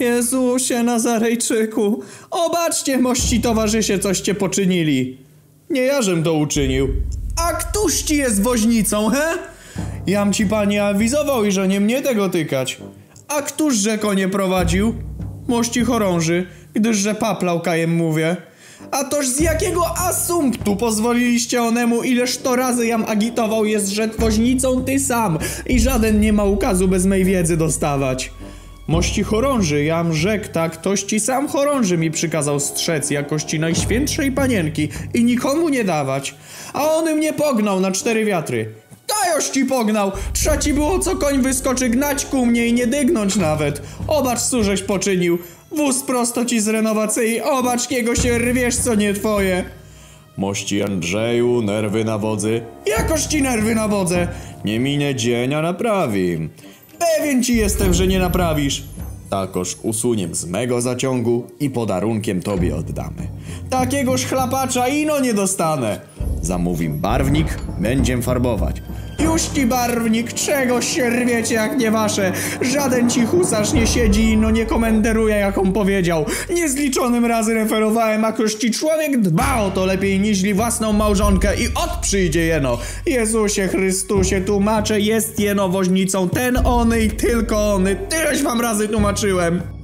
Jezusie Nazarejczyku, obaczcie, mości towarzysze, coście poczynili. Nie jażem to uczynił. A któż ci jest woźnicą, he? Jam ci panie awizował i że nie mnie tego tykać. A któż że konie prowadził? Mości chorąży, gdyżże paplał kajem mówię. A toż z jakiego asumptu pozwoliliście onemu, ileż to razy jam agitował jest rzet woźnicą ty sam i żaden nie ma ukazu bez mej wiedzy dostawać. Mości chorąży, jam rzekł tak, toś ci sam chorąży mi przykazał strzec jakości najświętszej panienki i nikomu nie dawać. A on mnie pognał na cztery wiatry. Dajoś ci pognał! Trza ci było co koń wyskoczy gnać ku mnie i nie dygnąć nawet. Obacz, cóżeś poczynił. Wóz prosto ci z renowacji, obacz kiego się rwiesz, co nie twoje. Mości Andrzeju, nerwy na wodzy. Jakoż ci nerwy na wodze? Nie minę dzień, a naprawi. Pewien ci jestem, że nie naprawisz. Takoż usuniem z mego zaciągu i podarunkiem tobie oddamy. Takiegoż chlapacza ino nie dostanę. Zamówim barwnik, będziem farbować. Już ci barwnik, czegoś się rwiecie jak nie wasze. Żaden ci husarz nie siedzi ino nie komenderuje jak on powiedział. Niezliczonym razy referowałem, a ktoś ci człowiek dba o to lepiej niźli własną małżonkę i od przyjdzie jeno. Jezusie Chrystusie, tłumaczę, jest jeno woźnicą ten ony i tylko ony. Tyleś wam razy tłumaczyłem.